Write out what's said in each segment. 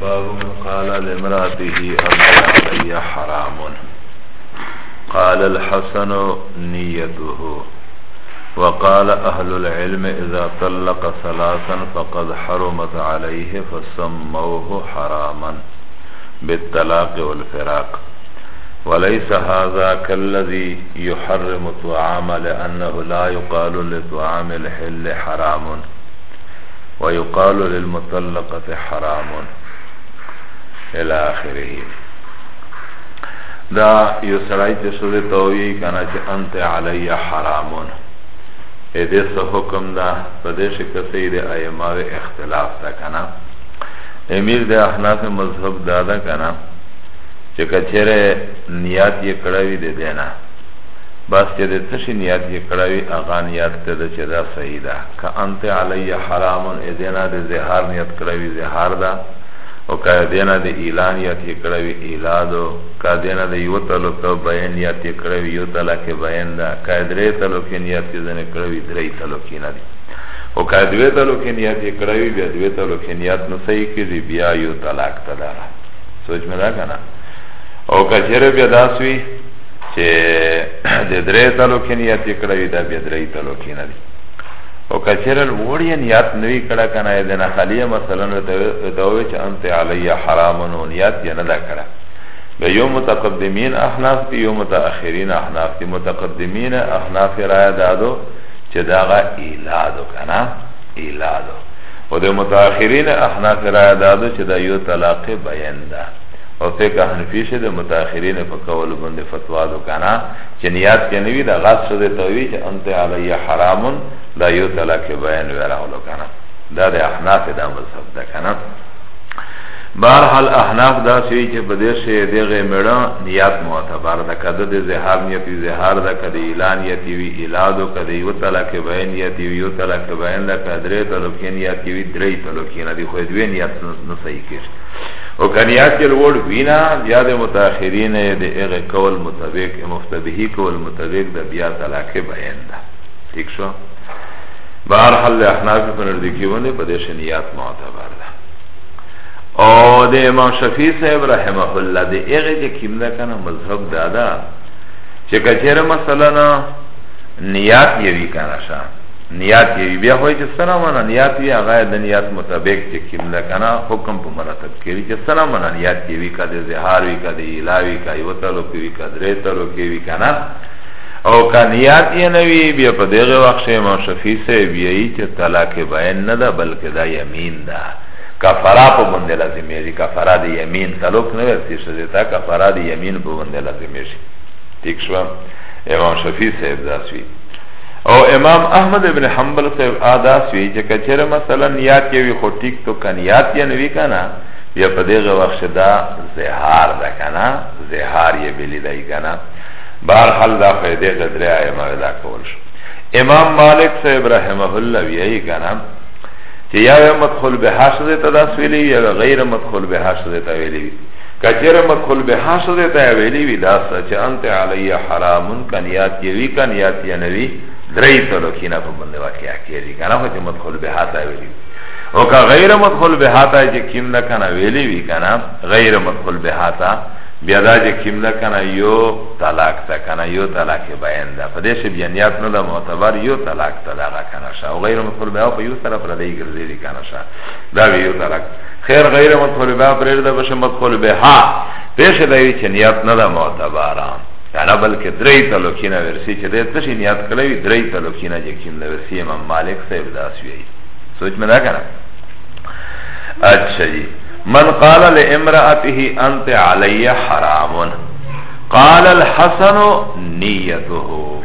باب قال لامراته انت علي حرام قال الحسن نيته وقال اهل العلم اذا طلق ثلاثا فقد حرمت عليه فسموه حراما بالطلاق والفراق وليس هذا كالذي يحرم الطعام لأنه لا يقال لطعام الحل حرام ويقال للمطلقة حرام الى آخره دا یو سړی چې سوده توي کنه چې انت علی حرام اې دې څه حکم دا په دې شکه سي دې ائمه اختلاف تا کنه امیر د احناف مذهب دادا کنه چې کچره نیات یې کړوي دې دینا بس چې د تشی نیات یې کړوي اغه نیات ته د چې دا صحیح ده که انت علی حرام ادینا د زهار نیت کړوی زهار دا او که ادینا د اعلان یت کړوی اعلادو که ادینا د یو تلو که بیان نیت کړوی یو تلا که بیان دا که درې تلو کې نیت ځنه کړوی درې تلو کې نه دی او که دوی تلو کې نیت کړوی بیا دوی تلو کې نیت نو صحیح کړي بیا یو طلاق تدا سوچ مې دا کنه او که چیرې بیا داسوي چې د درې تلو کې نیت کړوی دا بیا درې تلو کې نه دی او کچره لوړی نیات نوی کړه کنه د نخلیه مثلا دوی چې انت علی حرامن او نیات یې نه دا کړه به یو متقدمین احناف دی یو متأخرین احناف دی متقدمین احناف را دادو چې داغه ایلادو کنه ایلادو او د متأخرین احناف را دادو چې دا یو طلاق بیان ده او فقه حنفی شه د متأخرین په قول باندې فتوا دو کنه چه نیات که نوی دا غاز شده توی چه انت علی حرامون دا یو طلاق بیان ویراولو کنا دا دا احناف دا مذهب دا کنا بارحال احناف دا سوی چه بدیش دیغه مڑا نیات معتبر دا کده ده زهار نیتی زهار دا کده ایلان نیتی وی ایلادو کده یو طلاق بیان نیتی وی یو طلاق بیان دا کده دره طلاقی نیتی وی دره طلاقی ندی خوی دوی نیت نصحی کشت او کنیات کې لوړ وینا یا د متأخرین د هغه قول مطابق مفتبهی قول مطابق د بیا طلاق بیان ده ٹھیک شو بهر حل احناف په نزدیکی ونه په دې شنیات معتبر ده او د امام شفیع صاحب رحمه الله د هغه چې کیمدا کنه مذهب دادا چې کچره مثلا نیات یې وی کنه شه نیات یې بیا خو چې سلام نه نیات یې هغه د نیات مطابق چې کوم ده کنه حکم په مرتب کوي چې سلام نه نیات یې وی کده زهار وی کده الاوی کای وتلو کوي کدرې تلو کوي کنه او کا نیات یې نه وی بیا په دغه وخت شه امام شفیع سه بیا یې چې طلاق بیان نه ده بلکې دا یمین ده کفاره په باندې لازمې دي کفاره د یمین تعلق نه ورسې شه دا کفاره د یمین په باندې لازمې شي ٹھیک شو امام شفیع صاحب داسوی او امام احمد ابن حنبل صاحب آداس وی چه کچر مثلا نیات یوی خو ٹیک تو کنیات یا نوی کنا یا پا دیغ وقت دا زهار دا کنا زهار یا بلی دای کنا بارحال دا خیده قدره آئی مردا کول شو امام مالک صاحب رحمه الله وی ای کنا چه یا مدخل به حاشده تا دا سویلی یا غیر مدخل به حاشده تا ویلی وی کچره مکل به حاصل ده تا ویلی وی داسا چه انت علی حرامون کنیات یوی کنیات ینوی دری تلوکینا پا بنده واقعا کیلی کنا خو چه مدخل به حاصل ویلی او که غیر مدخل به حاصل چه کم لکنا ویلی وی کنا غیر مدخل به حاصل بیا دا چه کم لکنا یو طلاق تا کنا یو طلاق بیان ده پا دیش بیا نیات نو ده معتبر یو طلاق تا دا کنا شا او غیر مدخل به حاصل یو سر پر دی گرزیدی کنا شا دا ویو طلاق خیر غیر مدخول به پریر ده بشه مدخول به ها پیش دایوی چه نیت نده معتبارا یعنی بلکه دری تلوکینا ورسی چه ده تشی نیت کلوی دری تلوکینا جکیم ده ورسی امام مالک صاحب داسوی سوچ میں دا کنا اچھا جی من قال لامرأته انت علی حرام قال الحسن نیته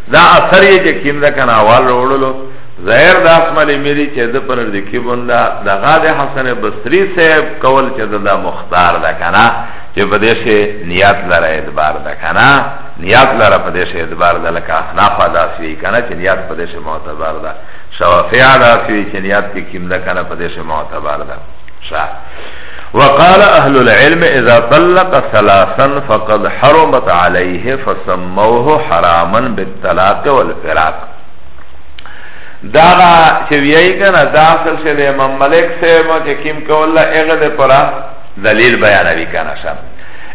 دا اثر یې چې کیم ده که نه اول راوړلو ظاهر د احمد میری چې د پر د کی بندا د غاد حسن بصری صاحب کول چې د مختار ده کنه چې په دې شی نیت لره اعتبار ده کنه نیت لره په دې شی اعتبار ده لکه احناف ادا سی کنه چې نیت په دې شی معتبر ده شوافی ادا سی چې نیت کې کیم ده کنه په دې شی معتبر ده شا وقال اهل العلم اذا طلق ثلاثا فقد حرمت عليه فسموه حراما بالطلاق والفراق داغا چه ویئی کنا دا سلسل امام ملک سیما چه کم کولا اغد پرا دلیل بیانوی کنا شا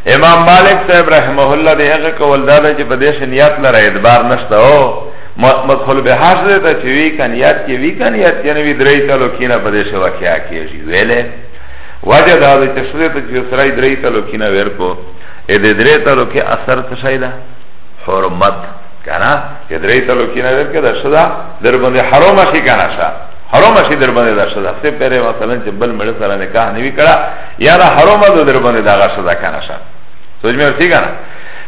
امام مالک صاحب رحمه الله دی هغه کول دا چې په دې شنیات لره اعتبار نشته او مدخل به حاصل ده چې وی کان یاد کې وی کان یاد کې نه وی درې تلو کینه په دې شوا کې اکیږي ویلې وجه دا ده چې سره ته چې سره درې تلو کینه ورکو اې دې درې تلو کې اثر څه شي ده حرمت کنه چې درې تلو کینه ورکه ده شدا در باندې حرام شي کنه شا حرام شي در باندې ده شدا څه پرې مثلا چې بل مړ سره نکاح نه وی کړه یا حرام ده در باندې ده شدا کنه شا سوچ مې ورتي کنه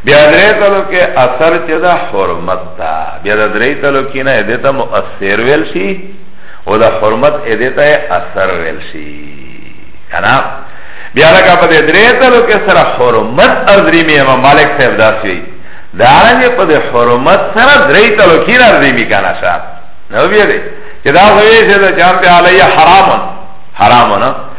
بیا درې تلو کې اثر چې دا حرمت تا بیا دا درې تلو کې نه دې ته مؤثر ویل شي او دا حرمت دې ته اثر ویل شي کنه بیا لکه په دې درې تلو کې سره حرمت ازري می امام مالک صاحب داسوي دا رنګه په دې حرمت سره درې تلو کې راځي می کنه صاحب نو بیا دې چې دا وایي چې دا جام په علیه حرامن حرامن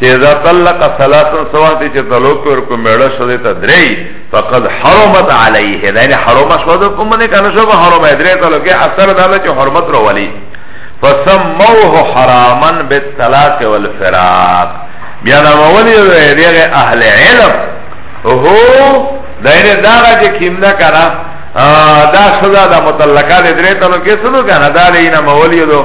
چه اذا طلق ثلاثا سواتی چه طلوق ورکو میڑا شده تا دری فقد حرمت علیه دا یعنی حرم شده کمانی کنشو با حرم ادری طلوقی اثر داده چه حرمت رو ولی فسموه حراما بالطلاق والفراق بیا نامولی ده دیگه اهل علم هو ده اینه داغا چه کم ده کنه دا شده ده مطلقه ده دره تلو کسنو کنه ده ده اینه مولی ده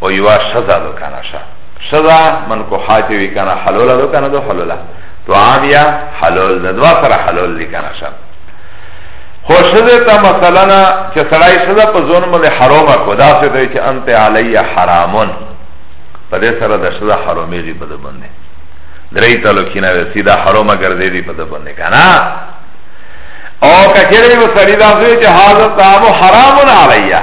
او یوا شزا دو کانا شا شزا من کو حاتی وی کانا حلولا دو کانا دو حلولا تو عام یا حلول دا دوا سر حلول دی کانا شا خو شزا تا مثلا چه سرائی شزا پا زون مل حروما کو دا سو دوی چه انت علی حرامون پا دی سر دا شزا حرومی جی پا دو بنده دری تلو کینا وی سیدا حروما گرده دی پا دو بنده کانا او کچره و سری دا سو چه حاضر تامو حرامون علیه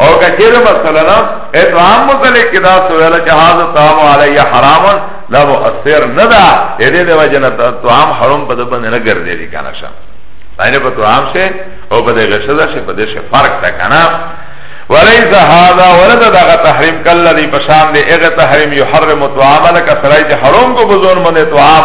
او کچره مثلا اطعام متعلق دا سوال چې هاذ طعام علی حرام لا مؤثر نه ده دې دې وجه نه طعام حرام په دبن نه ګرځي دي کنه شه باندې په طعام شه او په دې غشدا شه په دې شه فرق تا کنه وليس هذا ولد دغه تحریم کله دی پشان دی هغه تحریم یحرم طعام لك سرای چې حرام کو بزون باندې طعام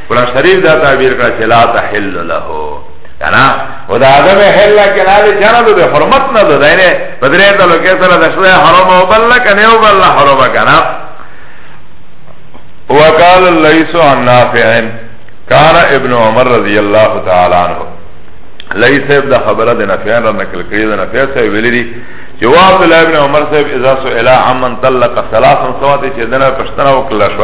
قرآن شریف دا تعبیر کرا چه لا تحل له کنا و دا آدم حل کنا دی چانا دو بی حرمت ندو دا اینه بدره تا لو کسر دا شده حرم و بلا کنه و بلا حرم کنا وقال الليس عن نافع كان ابن عمر رضي الله تعالى عنه ليس ابن خبره ده نافع را نقل کړی ده نافع سه ویلي چې واعظ ابن عمر صاحب اذا سئل عمن طلق ثلاثا سوات چې دنه پښتنه وکړه شو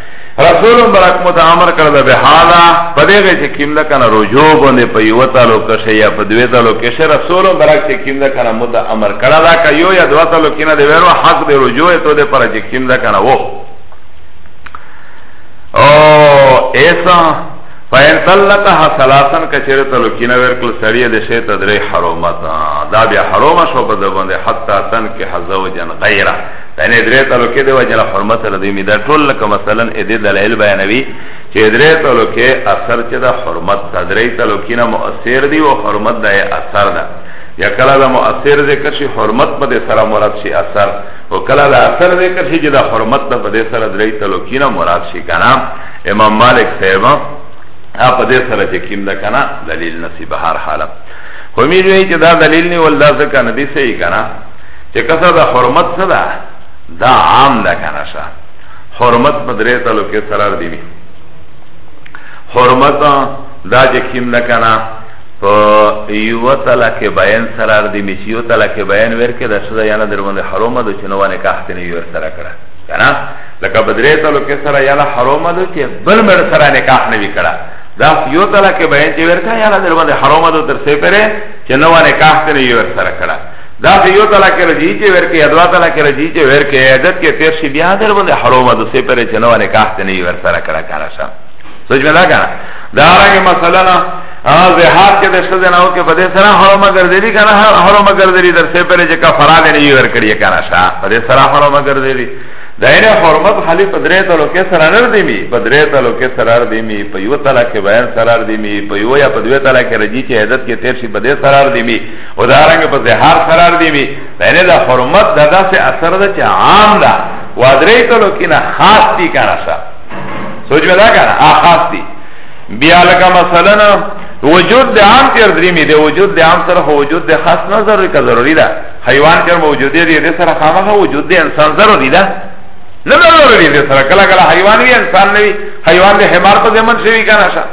رسول مبارک مو ته امر کړل به حالا په دغه چې کیم ده کنه رجوع باندې په یو تعلو کې شي یا په دوی تعلو کې شي رسول مبارک چې کیم ده کنه مو ته امر کړل دا که یو یا دوه تعلو کې نه دی ورو حق دی رجوع ته ده پر چې کیم ده کنه وو او ایسا فین طلقها ثلاثا کچره تعلو کې نه ورکل سړی د شی تدری حرمت دا بیا حرمه شو په دبنده حتا تن کې حزو جن غیره یعنی درې تعلقې د وجه نه حرمت سره دی دا ټول لکه مثلا ا دې دلایل بیانوي چې درې تعلقې اثر چې د حرمت د درې تعلقې نه مؤثر دی او حرمت د اثر ده یا کله د مؤثر ذکر شي حرمت په دې سره مراد شي اثر او کله د اثر ذکر شي چې د حرمت په دې سره درې تعلقې نه مراد شي کنه امام مالک صاحب په دې سره چې کیم ده کنه دلیل نصیب هر حاله خو می وی چې دا دلیل نه ول دا ځکه نه دی صحیح کنه چه کسا دا حرمت سدا دا عام دا کنشا حرمت مدره تلو که سرار دیوی حرمت دا چه کم دا کنا په یو طلاق بیان سرار دی می یو طلاق بیان ورکه د شدا یانه در باندې حرامه د چنو نه کاحت نه یو سره کړه کنه لکه بدرې ته لکه سره یانه حرامه د چې بل مر سره نکاح نه وکړه دا یو طلاق بیان چې ورکه یانه در باندې حرامه د تر سه پره چنو نه کاحت نه یو سره کړه دا خو یو طلاق رجی چې ورکه یا دوا طلاق رجی چې ورکه عدد کې تیر شي بیا در باندې حرام ده سه پر چې نو نکاح ته نه ور سره کړه کړه شه سوچ مې لگا دا راګه مثلا نه زهاد کې د شذ نه او کې بده سره حرام ګرځېدي کنه حرام ګرځېدي در سه پر چې کفاره نه ور کړی کنه شه بده سره حرام ګرځېدي دایره حرمت خالی پدری تلو کې سره نر دی می پدری تلو کې سره دی می په یو تلا کې بیان سره دی می په یو یا په دوه تلا کې رجی چې عدد کې تیر شي بده سره دی می و دارنگ پا زهار قرار دی بی یعنی دا حرمت دا دا سے اثر دا چه عام دا و ادری تلو کنا خاص تی کانا شا سوچ میں دا کانا آ خاص تی بیا لکا مثلا وجود د عام تیر دریمی دی وجود د عام سره وجود د خاص نه ضروری که ضروری ده حیوان که موجود دی د سره خامخه وجود د انسان ضروری ده نه ضروری دی سره کله کله حیوان وی انسان نه وی حیوان د حمار په ځمن شوی کنه شه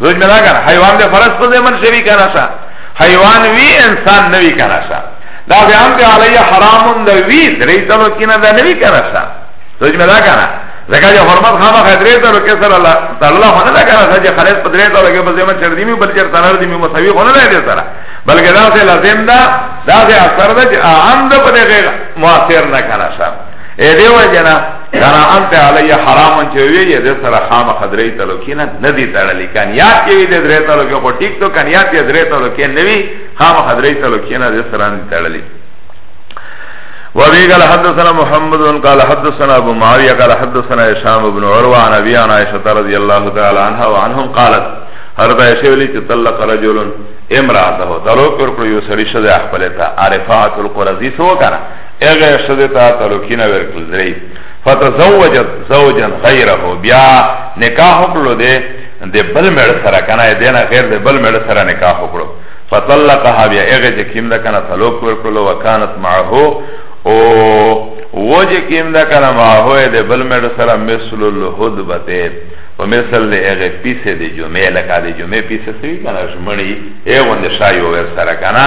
زوج نه کنه حیوان د فرس په ځمن شوی کنه شه حیوان وی انسان نوی کنه شا دا بیان دی علی حرام دا وی دری تلو کینا دا نوی کنه شا سوچ می دا کنه زکا جا حرمت خاما خدری تلو کسر اللہ تعالی خونه دا کنه شا جا خلیص پدری تلو که بزیمه چر دیمی بل چر تنر دیمی مساوی خونه دا دی سرا بلکه دا سے لازم دا دا سے اثر دا چه اعام دا پده غیر مؤثر نکنه شا ایده وجه نه کانا انت علی حرام چې وی یې د سره خام خدرې تلو کې نه ندی تړلې کان یا کې وی د درې تلو کې خو ټیک تو کان یا دې درې تلو کې نه وی خام خدرې تلو کې نه د سره نه تړلې وابي قال حدثنا محمد قال حدثنا ابو معاويه قال حدثنا هشام بن عروه عن ابي عن عائشه رضي الله تعالى عنها وعنهم قالت هر دا شی ویلی چې طلق رجل امراته طلاق ورکړو یو سړی شذ خپل ته عارفات القرزی سو کنه اغه شده تا تلوکینا ورکل دری فتزوجت زوجا غیره بیا نکاح وکړو ده د بل مړ سره کنه دینه غیر د بل مړ سره نکاح وکړو فطلقها بیا اغه چې کیم ده کنه طلاق ورکړو وکانت معه او وجه کیم ده کنه معه د بل مړ سره مثل الهدبته و مثل ده اغه پیسه ده جمعه لکه ده جمعه پیسه سوی کنه شمنی اغه ده شایو ور سره کنه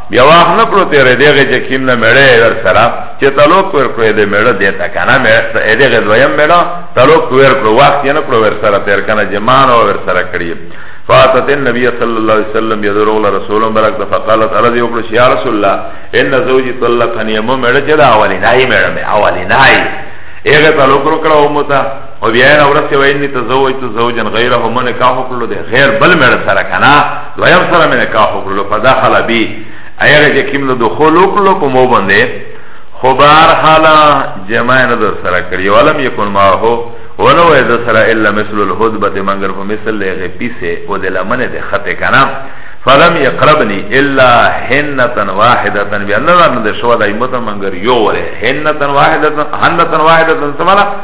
بیا واخ نه کړو تیرې دغه چې کیم نه مړې ور سره چې تعلق ور کړې دې مړه دې تا کنه مې دغه دویم مړه تعلق ور کړو واخ یې نه کړو ور سره تیر کنه جمان او ور سره کړی فاتت النبي صلى الله عليه وسلم يدرو الله رسول برك فقالت ارض يقول يا رسول الله ان زوجي طلقني مو مړه چې دا اولي نای مړه مې اولي نای اغه تعلق ور کړو مو ته او بیا نه ورته وای نه تزوجت زوجا غیره من نکاح کړو ده غیر بل مړ سره کنه دویم سره مې نکاح کړو فداخل بی ایره چې کیم له دخول کړو په مو باندې خو بهر حالا جماع نه در سره کړی ولم یکن ما هو ولو اذا سره الا مثل الهدبه منګر په مثل له پیسه او د لمنه ده خطه کنه فلم يقربني الا حنه واحده بان الله من شو دایمه منګر یو وره حنه واحده حنه واحده سملا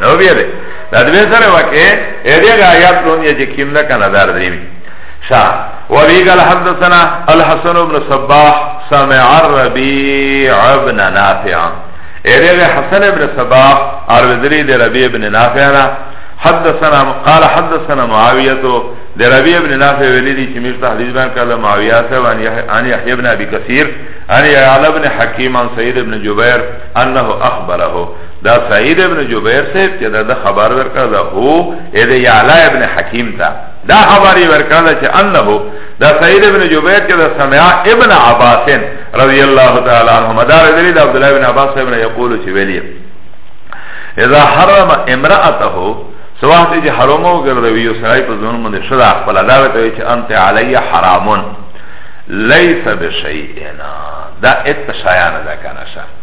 نو بیا دی دا دوی سره وکه اې دې آیات لون یې چې کیم نه کنه دار دی شا وبي قال حدثنا الحسن بن صباح سمع الربيع بن نافع اې دې حسن بن صباح اور ذری دې ربيع بن نافع را حدثنا قال حدثنا معاويه ده ربيع بن نافع ولي دي چميش تحديث بان قال معاويه صاحب عن يحيى بن ابي كثير عن يعلى بن حكيم عن سيد بن جبير انه اخبره دا سعید ابن جبیر صاحب چې دا د خبر ورکړه دا هو اې د یعلا ابن حکیم ته دا خبر یې ورکړه چې انه دا سعید ابن جبیر چې دا سمع ابن عباس رضی الله تعالی عنهما دا رضی د عبد الله ابن عباس صاحب نه یقول چې ویلی اذا حرم امراته سواحت چې حرمو ګرځوي یو سړی په ځون باندې شدا خپل دا وته چې انت علی حرامون لیس بشیئنا دا اتشایانه دا کنه شه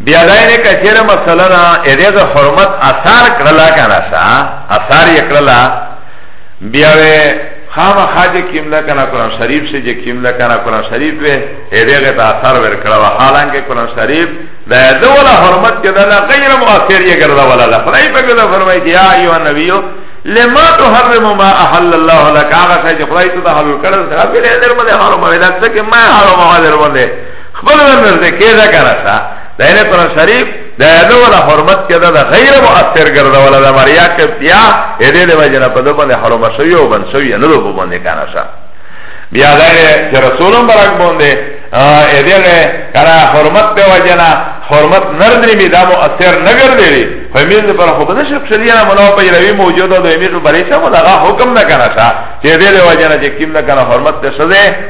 بیا دا نه کچره مسله دا اده د حرمت اثر کړلا کنه سا اثر یې کړلا بیا وې خامہ خاج کیملا کنه قرآن شریف سے جے کیملا کنه قرآن شریف وې اده ته اثر ور کړلا حالانکه قرآن شریف دا اده ولا حرمت کې دا غیر مؤثر یې ګرځا ولا لا خدای په ګل فرمایي چې یا ایو نبیو لما تحرم ما احل الله لك هغه چې خدای ته حلال کړل دا په دې درمه حرام ولا څه کې ما حرام ولا درمه خپل نزد کې دا کرسا د نه قرآن شریف د یادو ولا حرمت کې دا غیر مؤثر ګرځول دا مریا کې بیا اې دې وجنه په دې باندې حرام شوی او بن شوی نه دوه باندې کنه شا بیا دا چې رسول مبارک باندې اې دې کرا حرمت په وجنه حرمت نردری می دا مؤثر نگر دیری فمیز پر خود نشب شریعه منو پی روی موجود دو امیز پر ایسا مدغا حکم نکنه شا چه دیده وجنه چه کم نکنه حرمت تشده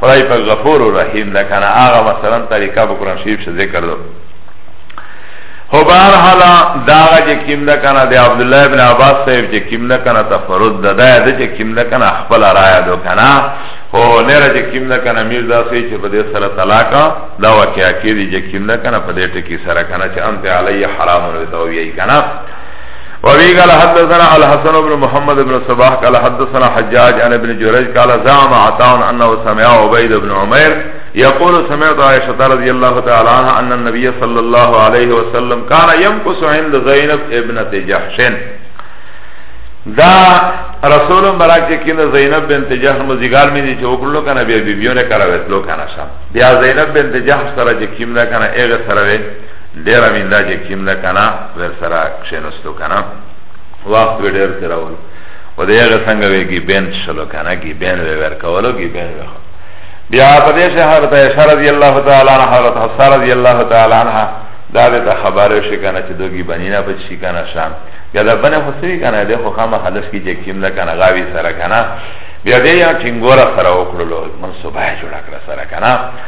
خدای پاک غفور و رحیم ده کنه آغا مثلا طریقه با قرآن شریف شده ذکر دو خو بار حالا داغا چه کم ده کنه ده عبدالله ابن عباس صاحب چه کم ده کنه تفرد ده ده ده چه کم ده کنه اخبر رایا دو کنه خو نره چه کم ده کنه میر ده سوی چه پده سر طلاقا ده وکیا که ده چه کم ده کنه پده ٹکی سر کنه چه انت علی حرام نویتاویی کنه وابي قال حدثنا الحسن بن محمد بن صباح قال حدثنا حجاج عن ابن جريج قال زعم عطاء انه سمع عبيد بن عمير يقول سمعت عائشة رضي الله تعالى عنها ان النبي صلى الله عليه وسلم كان يمكث عند زينب ابنة جحش دا رسول مبارک چې کینه زینب بنت جحش مزګار مې دي چې وکړلو کنه بیا بیبیونه کراوتلو کنه شام بیا زینب بنت جحش سره چې کیمره کنه هغه سره ډیر امیندا چې کیم ده کنه ور سره کښینستو کنه وخت به ډیر تیرول و دې هغه څنګه ویږي بین شلو کنه کی بین وی ور کولو کی بین وی بیا په دې شه حضرت عائشہ رضی الله تعالی عنها حضرت حفصه رضی الله تعالی عنها دا دې خبره شي کنه چې دوی بنینا په شي کنه شان یا دا بنه خسری کنه دې خو خامه حدث کی چې کیم ده کنه غاوی سره کنه بیا دې یا ټینګورا سره وکړلو منصوبه جوړ کړ سره کنه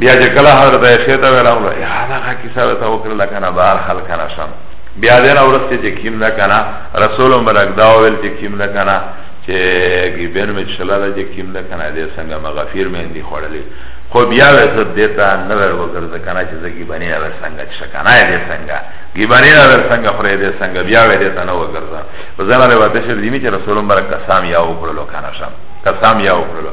بیا چې کله حضرت عائشه ته ویلم له یا دا کا کیسه وته وکړه کنه بهر حل کنه شم بیا دې نه ورسته چې کیم نه کنه رسول مبارک دا ویل چې کیم نه کنه چې ګیبن می چلا دا چې کیم نه کنه دې څنګه مغفیر مې اندی خړلې خو بیا وسه دیتا نه ور وګرځه کنه چې زګی بنی را څنګه شکنه دې څنګه کی بنی را څنګه خره دې څنګه بیا وې دې تنه وګرځه په ځانه له واده شر دې چې رسول مبارک قسم یا وکړلو کنه شم قسم یا وکړلو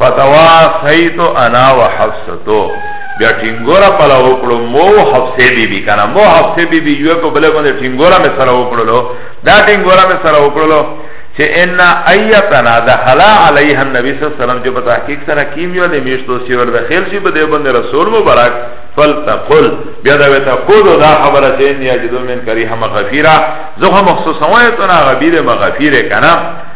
فتوافیت انا و حفصتو بیا ټینګورا پلا وکړو مو حفصه بی بی کنه مو حفصه بی بی یو په بل باندې ټینګورا مې سره وکړلو دا ټینګورا مې سره وکړلو چې ان ایتنا دخل علیه النبی صلی الله علیه وسلم چې په تحقیق سره کیم یو د میشتو سی ور داخل شي په دې باندې رسول مبارک فلتقل بیا دا وته خود دا خبره چې ان یجدو من کریه مغفیرا زه مخصوصا وایته نا غبیر مغفیره کنه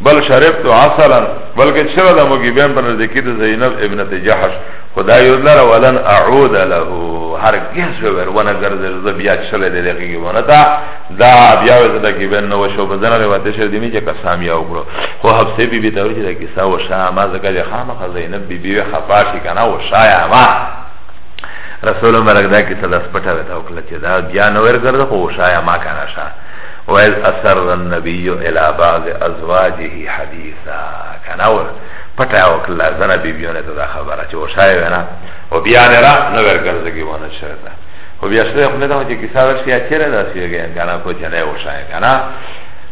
بل شربت عسلا بلکه چرا د مګیبین په نزدیکی د زینب ابنت جحش خدا یو لره ولن اعود له هرگز ور ونه ګرځل ز بیا چله دې دغه ونه تا دا بیا وځه د ګیبن نو شو په دنه وته شه دې می چې قسم یا وکړو خو حبسه بی بی ته ورته د کیسه او شامه زکه د خامخ زینب بی بی خفاشی کنه او شایا ما رسول مرګ دا کیسه د سپټه وته او کله چې دا بیا نو ور ګرځه خو شایا ما کنه شاه ویل اثر النبی الى بعض ازواجه حدیثا کنا ور پټه او کلا زنه بیبیونه ته دا خبره چې وشای وینا او بیا نه را نو ورګرځي ونه شرطه او بیا شته خپل دا چې کیسه ورشي اچره دا سیږي کنا په جنې وشای کنا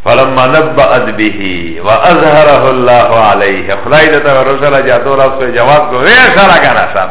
فلما نبأت به واظهره الله عليه خدای دې ته ورسره جاتو راځي جواب کو وې سره کنا صاحب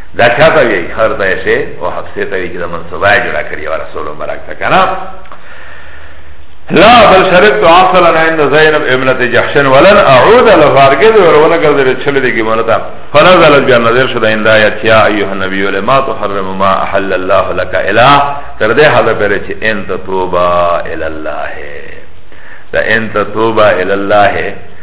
دا چاته وی خبر ته شي او حفصه ته وی چې د منصوبه جوړه کړی او رسول مبارک ته کنه لا بل شرط عاصلا عند زينب ابنه جحش ولن اعود لفارقد ورونه ګرځل چل دي کې مونته فنزل جن نظر شد عند ايت يا ايها النبي لما تحرم ما احل الله لك الا تر دې حاله پر چې انت توبه الى الله دا انت توبه الى الله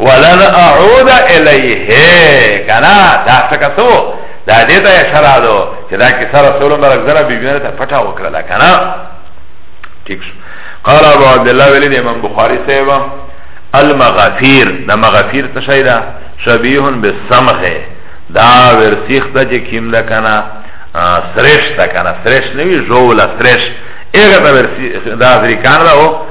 ولن اعود الیه کنا دا څنګه سو دا دې ته اشاره ده چې دا کیسه رسول الله رضی الله بیبیانه ته پټه وکړه کنا ٹھیک شو قال ابو عبد الله ولید امام بخاری صاحب المغفیر دا مغفیر څه شی دا شبیه بالسمخ دا ورسیخ ته چې کیم ده کنا سرش ده کنا سرش نه وی جوله سرش اغه دا ورسی دا افریقان راو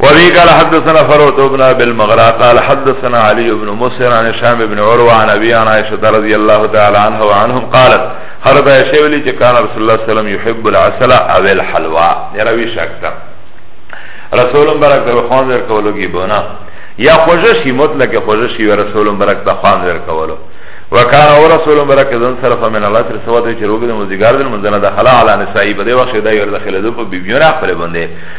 وبه قال حدثنا فروت بن ابي المغرا قال حدثنا علي بن مسر عن هشام بن عروه عن ابي عن عائشه رضي الله تعالى عنها وعنهم قالت حضرت عائشه ولي چې كان رسول الله صلى الله عليه وسلم يحب العسل او الحلوى يروي شكتا رسول برک در خوان در کولو کی بنا یا خوششی مطلق خوششی و رسول برک در خوان در کولو وکان او رسول برک ذن صرف من الله تر سواد چې روګ د مزګار د منځنه دخلا علی نسائی بده وخت دی ور داخله دو په بیبیونه خپل باندې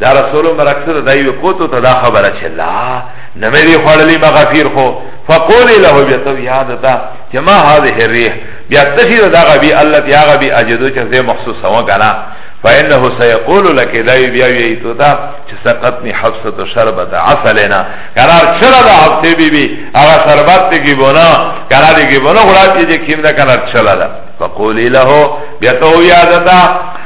دا رسول الله برکت دا یو کوتو ته دا خبره چې لا نه مې دی خړلې ما غفیر خو فقول له بیا تو یاد تا چې ما هذه الريح بیا تشیر دا غبی الله یا غبی اجدو چې زه مخصوص هوا کنه فإنه سيقول لك داوی بیا وی تو تا چې سقطني حفصه شربت عسلنا قرار چرا دا حفصه بی بی هغه شربت ته کی بونا قرار کی بونا غلا چې کیم دا قرار چلا دا فقول له بیا تو یاد تا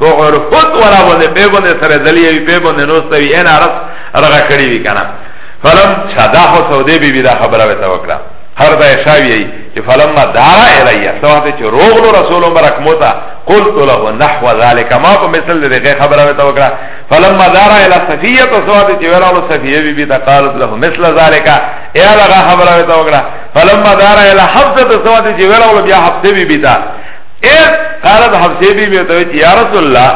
په عرفت ولا باندې په باندې سره دلی وی په باندې نوسته وی ان عرف رغه کړی وی کنه فلم شدا هو سعودي بي بي دا خبره وته وکړه هر دا شاوی چې فلم ما دار الیا سواته چې روغلو رسول مبارک موتا قلت له نحو ذلك ما په مثل دې خبره وته وکړه فلم ما دار الى صفيه سواته چې ویلو صفيه بي بي دا قالت له مثل ذلك ایا هغه خبره وته وکړه فلم ما دار الى حفصه سواته چې ویلو بیا حفصه بي بي دا اذ قالت حفصه بی بی توی یا رسول الله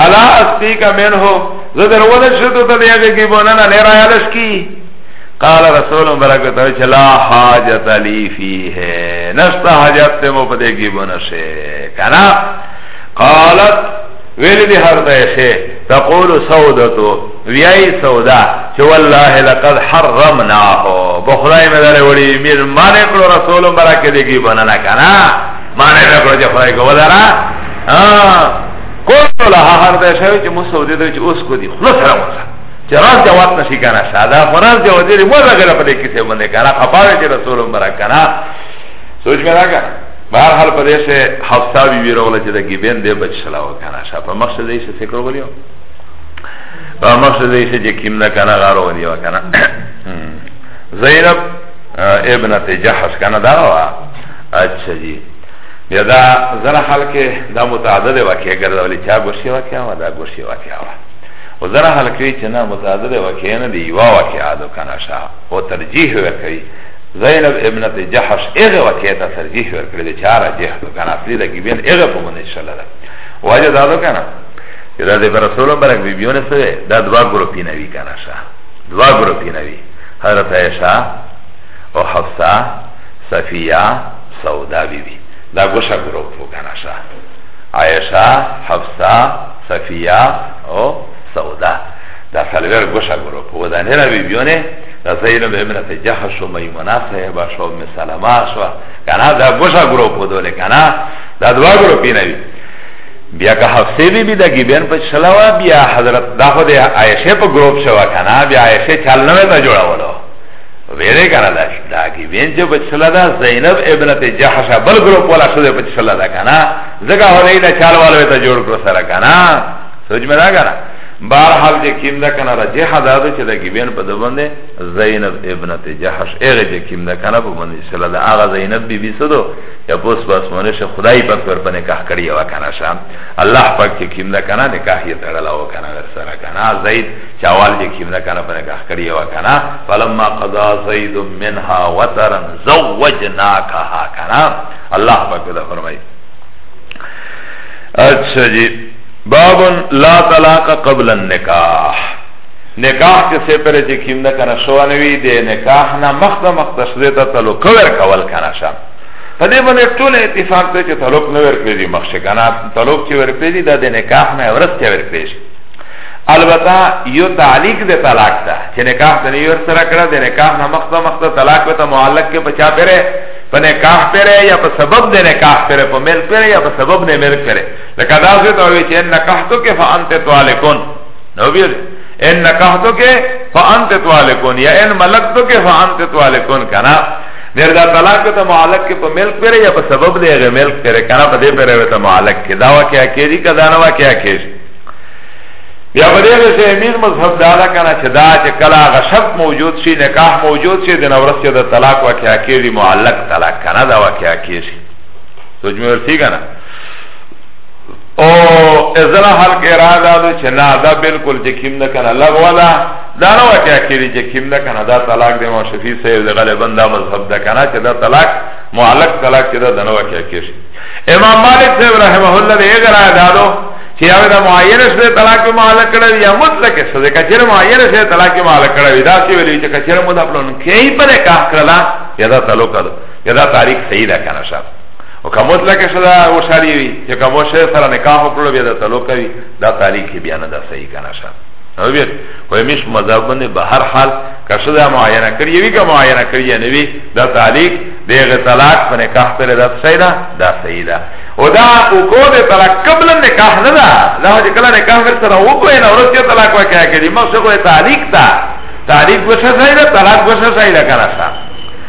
الا اسقیک منه زدر ولد شدو تا دیگه کی بونن نیر آیالش کی قال رسول مبارک توی چه لا حاجت لی فیه نشتا حاجت تیمو پده کی بونشه کنا قالت ویلی دی هر ځای شی تقول سودتو ویای سودا چې والله لقد حرمناه بخدای مې دره وړي میر مان کړو رسول مبارک دې کی بننه کنه مان کړو چې خدای کو ولرا قلت لها هر ځای شی چې مو سودې دې چې اوس کو دی خلاص را وځه چې راز جواب نشي کنه ساده فراز دی ودې مو راغله په دې کې څه باندې کنه خپاره چې رسول مبارک کنه سوچ مې راګه بهر حال په دې سه حفصه بي بي راغله چې د ګيبن دې بچ شلا وکنه شا په مقصد یې څه فکر ولیو په مقصد یې چې کیم نه کنه غار ولیو کنه زینب ابنت جحش کنه دا وا اچھا جی بیا دا زره حال کې دا متعدد واقعې ګرځولې چا ګوشي واقعا و دا ګوشي واقعا و و زره حال کې چې نه متعدد واقعې نه دی یو واقعا ده کنه شا او ترجیح ورکړي زینب ابنت جحش اغه وکیه تا ترجیح ورکړي دی چاره جه کنه اصلي د کیبین اغه په باندې شله ده واجه دا ده کنه چې دا د رسول برک بیبیونه سره دا دوا ګروپی نه وی کنه شا دوا ګروپی نه وی حضرت عائشہ او حفصه صفیه سودا بیبی دا ګوشه ګروپ وو کنه شا عائشہ حفصه صفیه او سودا دا سلویر گوشا گروپ و دا نیرا بی بیونه دا زینب ابن تجحش و میمنا صاحب شو ام سلمہ شو کنا دا گوشا گروپ دو لے کنا دا دوا گروپی نوی بیا که حفصه بی بی دا گیبین پا چلاوا بیا حضرت دا خود عائشه پا گروپ شوا کنا بیا عائشه چل نوی تا جوڑا ولو ویره کنا دا دا گیبین جو پا چلا دا زینب ابن تجحش بل گروپ والا شده پا چلا دا کنا زکا حضرت چل والوی تا جوڑ کرو سر کنا سوچ مې دا کنه بهر حال چې کیم دا کنه راجح دا ده چې د ګیبین په دبندې زینب ابنت جحش هغه چې کیم دا کنه په باندې صلی الله هغه زینب بی بی سدو یا پوس پاس مونږ شه خدای پاک پر باندې کاه کړی و کنه شام الله پاک چې کیم دا کنه نکاح یې تړلا و کنه ور سره کنه زید چاوال چې کیم دا کنه باندې کاه کړی و کنه فلما قضا زید منها وترا زوجناکها کنه الله پاک دا فرمایي اچھا جی باب لا طلاق قبل النکاح نکاح که سه پر چې کیم نه کنه شو نه وی د نکاح نه مخته مخته شزه ته تعلق کور کول کنه شه په دې باندې ټول اتفاق ته چې تعلق نه ور کړی مخشه کنه تعلق چې ور کړی دا د نکاح نه ورس چې ور کړی البته یو تعلیق د طلاق ده چې نکاح ته یو سره کړه د نکاح نه مخته مخته طلاق ته معلق کې بچا پره په نکاح پره یا په سبب د نکاح پره په مل پره یا په سبب نه مل پره لکه دا څه ته وی چې ان نکحتو کې فانت طالقون نو بیا ان نکحتو کې فانت طالقون یا ان ملکتو کې فانت طالقون کنا نیر دا طلاق ته معلق کې په ملک پرې یا په سبب دی غ ملک پرې کنا په دې پرې وته معلق کې دا واقعیا کېږي کدا نه واقعیا کېږي بیا په دې کې امیر مذهب دا دا کنه چې دا چې کلا غشب موجود شي نکاح موجود شي د نورس چې د طلاق واقعیا کېږي معلق طلاق کنه دا واقعیا کېږي سوچ مې ورسیږي کنه او ازنا حل که ارادا دو چه نا دا بلکل چه کم نکنه لغو دا دا نو اکیا کری چه کم نکنه دا طلاق دی ما شفی سیب دی غالبا دا مذهب دا کنه چه دا طلاق معلق طلاق چه دا دا نو اکیا کری امام مالک سیب رحمه اللہ دی اگر آدا دو چه یاوی دا معایر شده طلاق معلق کرده یا مطلق شده کچر معایر شده طلاق معلق کرده دا سی ولی چه کچر مدفلون کئی پر اکاح کرده یا دا طلاق دا یا دا تاریخ صحیح دا کنه شده او که مطلق شدا او شاری وی چې که مو شه سره نکاح وکړو بیا د تعلق وی دا تعلق بیا نه دا صحیح کنه شه او بیا خو مش مذهب باندې به هر حال که شدا معاینه کړی وی که معاینه کړی نه وی دا تعلق دغه طلاق په نکاح پر دا صحیح ده دا صحیح ده او دا او کو دې طلاق قبل نکاح نه ده دا چې کله نکاح ور سره وکړي نه ورته طلاق وکړي ما څه کوه تعلق ده تعلق وسه صحیح ده طلاق وسه صحیح ده کنه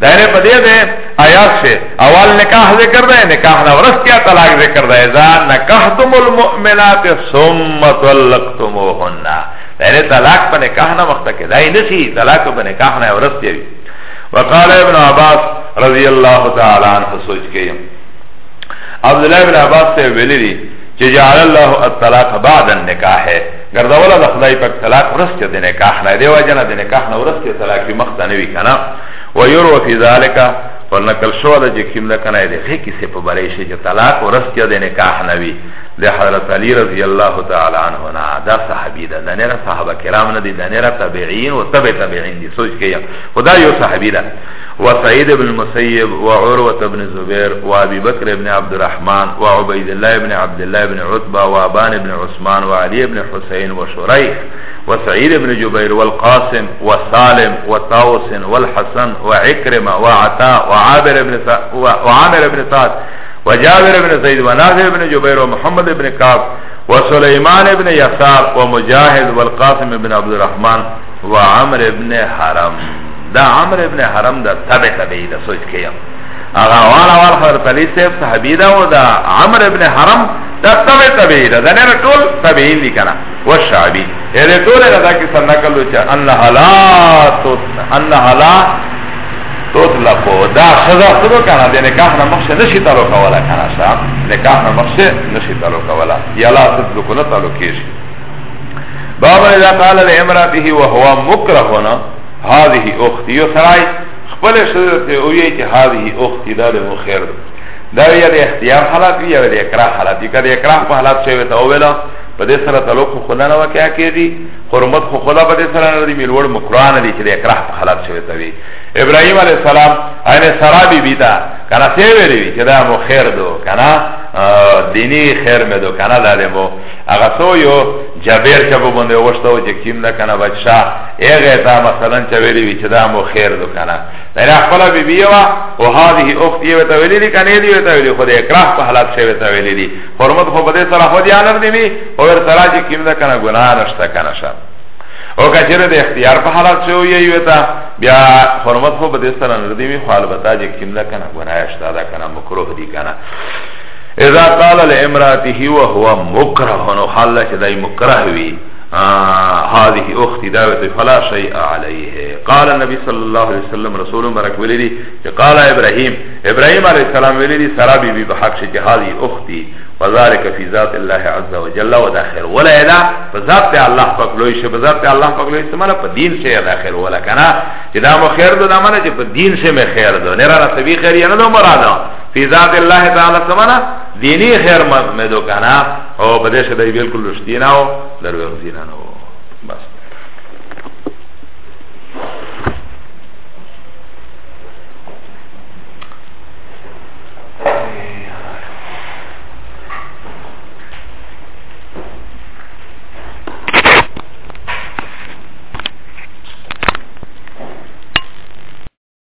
دائنے پا دے دے آیات سے اول نکاح ذکر دے نکاح نورس کیا طلاق ذکر دے اذا نکحتم المؤمنات ثم طلقتموهن دائنے طلاق پا نکاح نا مختا کے دائی نسی طلاق پا نکاح نا ورس کیا بھی وقال ابن عباس رضی اللہ تعالی عنہ سوچ کے عبداللہ ابن عباس سے ویلی دی چه جعل الله الطلاق بعد النکاح ګرځوله د خدای پاک طلاق ورسته د نکاح نه دی وجنه د نکاح نه ورسته طلاق په مخ نه وی کنه و یرو فی ذالک پر نقل شو د جکیم نه کنه دی هی کیسه په بری شي چې طلاق ورسته د نکاح نه وی د حضرت علی رضی الله تعالی عنہ نه دا صحابی ده د نه صحابه کرام نه دي د نه تابعین او تبع تابعین دي سوچ کې خدای یو صحابی ده وسعيد بن المسيب وعروة بن زبير وابي بكر بن عبد الرحمن وعبيد الله بن عبد الله بن عتبة وابان بن عثمان وعلي بن حسين وشريح وسعيد بن جبير والقاسم وسالم وطاوس والحسن وعكرمة وعطاء وعامر بن سعد وجابر بن زيد ونافع بن جبير ومحمد بن كعب وسليمان بن يسار ومجاهد والقاسم بن عبد الرحمن وعمر بن حرم دا عمر ابن حرم دا تبع تبعی دا سوچ کیم اغا والا والا حضرت علی صاحب صحبی دا و دا عمر ابن حرم دا تبع تبعی دا دا نیره طول تبعین لی کنا و شعبی ایده طول ایده دا کسا نکلو چا انها لا تطلق انها لا تطلق دا خضا خضو کنا دا نکاح نمخش نشی تلو کولا کنا شا نکاح نمخش نشی تلو کولا یا لا تطلق نتلو کیشی بابا اذا قال لامراته وهو مكرهنا هذه اختی یو سرائی خپل شده ته اویه چه هذه اختی دا ده مخیر ده دا یا ده اختیار حالات وی یا ده اکراه حالات وی که ده اکراه پا حالات شوی تا اولا پا ده سر تعلق خو خدا نوا کیا که دی حرمت خو خدا پا ده سر ندی ملوڑ مکران دی چه ده اکراه پا حالات شوی تا وی ابراهیم علیه السلام این سرا بی بی تا کنا سیوی دی چه ده مو خیر دو کنا دینی خیر می دو کنا ده ده مو اغا سو یو جبیر چا په بنده وشتا و چه کیم ده کنه بچشا ایغه تا مثلا چا ویلی وی چه دا مو خیر دو کنه یعنی اخفلا بی بیوا و هاده اخت یه ویتا ویلی دی کنه دی ویتا ویلی خود اکراه پا حلات شه ویتا ویلی دی حرمت خو بده سرا خود یانر دی می و ور سرا چه کیم ده کنه گناه نشتا کنه شا و کچره ده اختیار پا حلات شه ویه ویتا بیا حرمت خو بده سرا نردی می خو البتا چه کیم ده کنه گناه شتا ده کنه مکروه دی کنه اذا قال لامراته وهو مكره نو حال چې دای مکره وي هذه اختي دعوت فلا شيء عليه قال النبي صلى الله عليه وسلم رسول مبارك ولدي قال ابراهيم ابراهيم عليه السلام ولدي سرابي بي بحق شي هذه اختي وذلك في ذات الله عز وجل وداخل ولا اذا فذات الله پاک لوی شي بذات الله پاک لوی سمره په دین شي داخل ولا کنه چې دا مو خیر ده دا منه چې په دین شي مې خیر ده نه را سبي خیر نه ده مراد فی ذات الله تعالی سمنا دینی خیر مدو کنا او بده شده بالکل رشدی نه او دروغجی نه نو بس